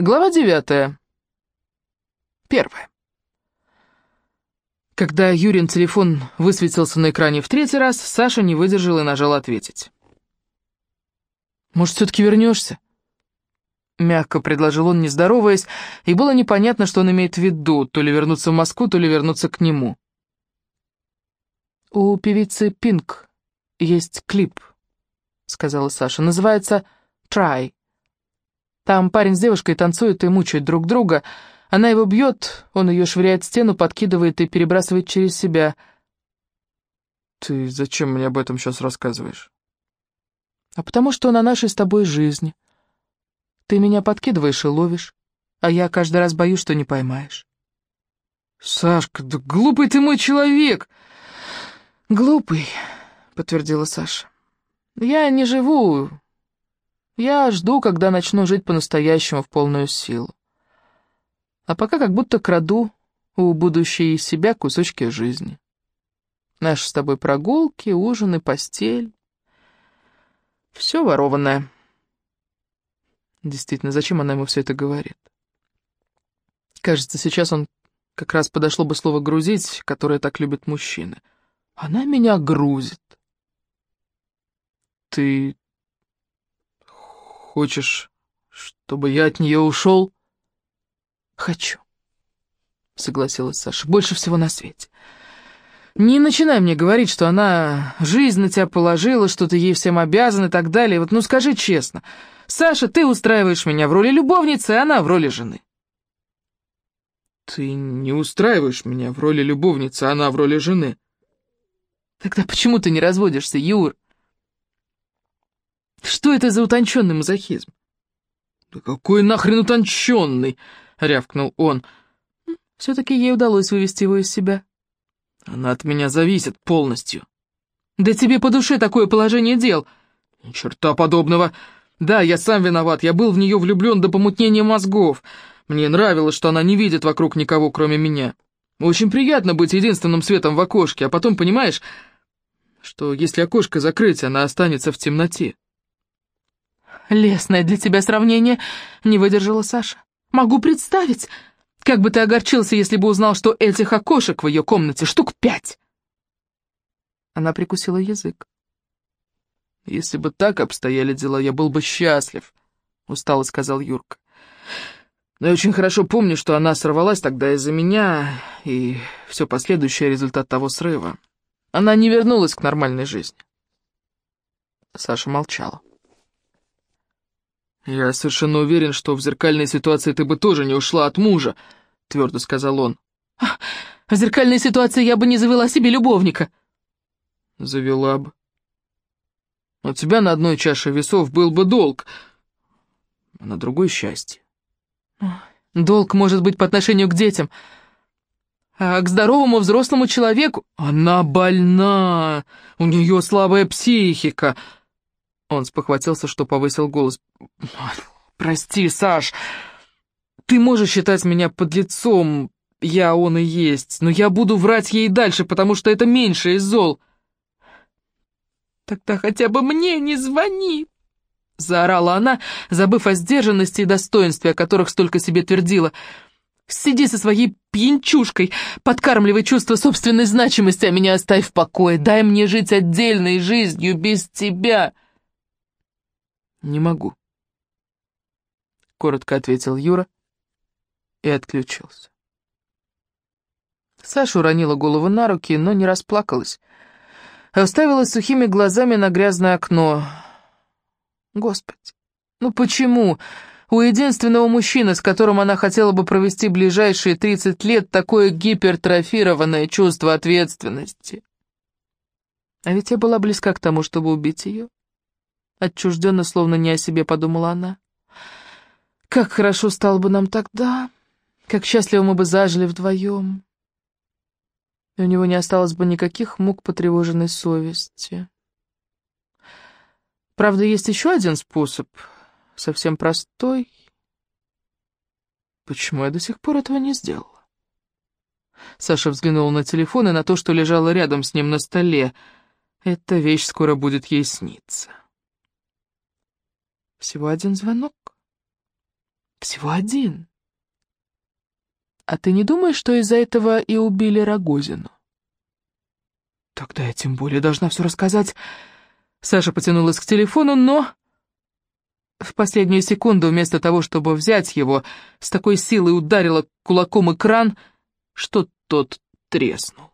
Глава девятая. Первая. Когда Юрин телефон высветился на экране в третий раз, Саша не выдержал и нажал ответить. «Может, все-таки вернешься?» Мягко предложил он, не здороваясь, и было непонятно, что он имеет в виду, то ли вернуться в Москву, то ли вернуться к нему. «У певицы Пинк есть клип», — сказала Саша. «Называется «Try». Там парень с девушкой танцуют и мучают друг друга. Она его бьет, он ее швыряет в стену, подкидывает и перебрасывает через себя». «Ты зачем мне об этом сейчас рассказываешь?» «А потому что на нашей с тобой жизни». Ты меня подкидываешь и ловишь, а я каждый раз боюсь, что не поймаешь. Сашка, да глупый ты мой человек. Глупый, подтвердила Саша. Я не живу. Я жду, когда начну жить по-настоящему в полную силу. А пока как будто краду у будущей себя кусочки жизни. Наши с тобой прогулки, ужины, постель. Все ворованное. Действительно, зачем она ему все это говорит? Кажется, сейчас он как раз подошло бы слово «грузить», которое так любят мужчины. Она меня грузит. Ты хочешь, чтобы я от нее ушел? Хочу, согласилась Саша, больше всего на свете. Не начинай мне говорить, что она жизнь на тебя положила, что ты ей всем обязан и так далее. Вот ну скажи честно, Саша, ты устраиваешь меня в роли любовницы, а она в роли жены. Ты не устраиваешь меня в роли любовницы, а она в роли жены. Тогда почему ты не разводишься, Юр? Что это за утонченный мазохизм? Да какой нахрен утонченный, рявкнул он. Все-таки ей удалось вывести его из себя. Она от меня зависит полностью. Да тебе по душе такое положение дел. Ни черта подобного. Да, я сам виноват, я был в нее влюблен до помутнения мозгов. Мне нравилось, что она не видит вокруг никого, кроме меня. Очень приятно быть единственным светом в окошке, а потом понимаешь, что если окошко закрыть, она останется в темноте. «Лесное для тебя сравнение», — не выдержала Саша. «Могу представить, как бы ты огорчился, если бы узнал, что этих окошек в ее комнате штук пять». Она прикусила язык. «Если бы так обстояли дела, я был бы счастлив», — устало сказал Юрка. «Но я очень хорошо помню, что она сорвалась тогда из-за меня, и все последующее результат того срыва. Она не вернулась к нормальной жизни». Саша молчала. «Я совершенно уверен, что в зеркальной ситуации ты бы тоже не ушла от мужа», — твердо сказал он. «В зеркальной ситуации я бы не завела себе любовника». «Завела бы. У тебя на одной чаше весов был бы долг, а на другой — счастье. Долг может быть по отношению к детям, а к здоровому взрослому человеку... Она больна, у нее слабая психика. Он спохватился, что повысил голос. «Прости, Саш, ты можешь считать меня подлецом, я он и есть, но я буду врать ей дальше, потому что это меньше из зол». «Тогда хотя бы мне не звони!» Заорала она, забыв о сдержанности и достоинстве, о которых столько себе твердила. «Сиди со своей пьянчушкой, подкармливай чувство собственной значимости, а меня оставь в покое. Дай мне жить отдельной жизнью без тебя!» «Не могу», — коротко ответил Юра и отключился. Саша уронила голову на руки, но не расплакалась а уставилась сухими глазами на грязное окно. Господи, ну почему у единственного мужчины, с которым она хотела бы провести ближайшие 30 лет, такое гипертрофированное чувство ответственности? А ведь я была близка к тому, чтобы убить ее. Отчужденно, словно не о себе, подумала она. Как хорошо стало бы нам тогда, как счастливо мы бы зажили вдвоем и у него не осталось бы никаких мук потревоженной совести. Правда, есть еще один способ, совсем простой. Почему я до сих пор этого не сделала? Саша взглянула на телефон и на то, что лежало рядом с ним на столе. Эта вещь скоро будет ей сниться. Всего один звонок. Всего один. А ты не думаешь, что из-за этого и убили Рогозину? Тогда я тем более должна все рассказать. Саша потянулась к телефону, но... В последнюю секунду, вместо того, чтобы взять его, с такой силой ударила кулаком экран, что тот треснул.